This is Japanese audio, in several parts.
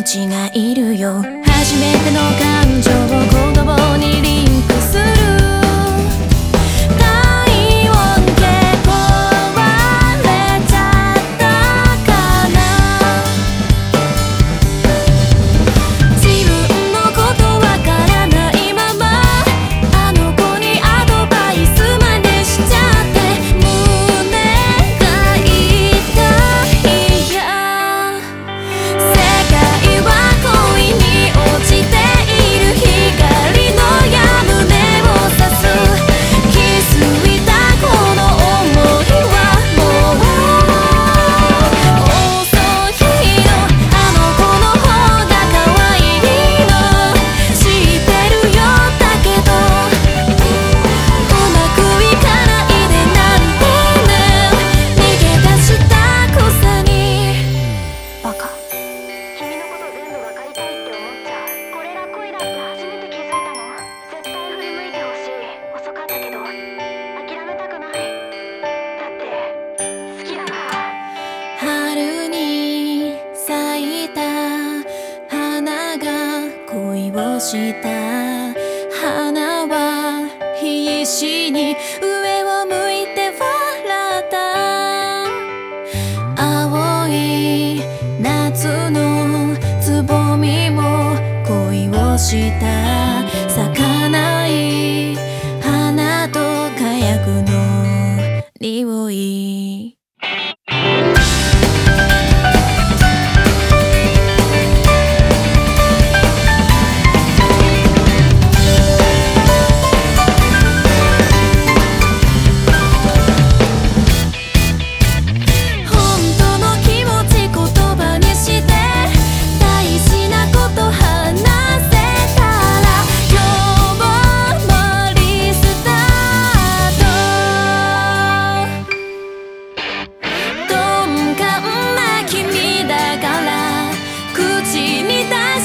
命がいるよ。初めての感情を言葉に理由恋をした花は必死に上を向いて笑った。青い夏のつぼみも恋をした。咲かない花と火薬の匂い。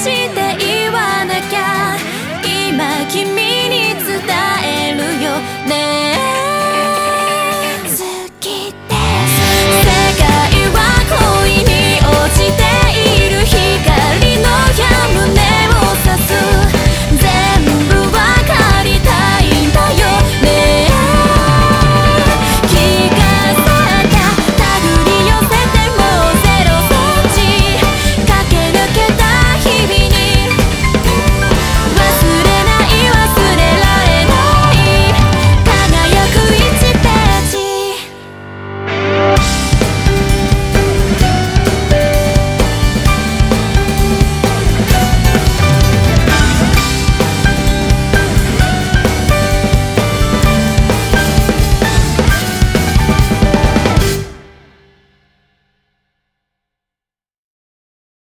she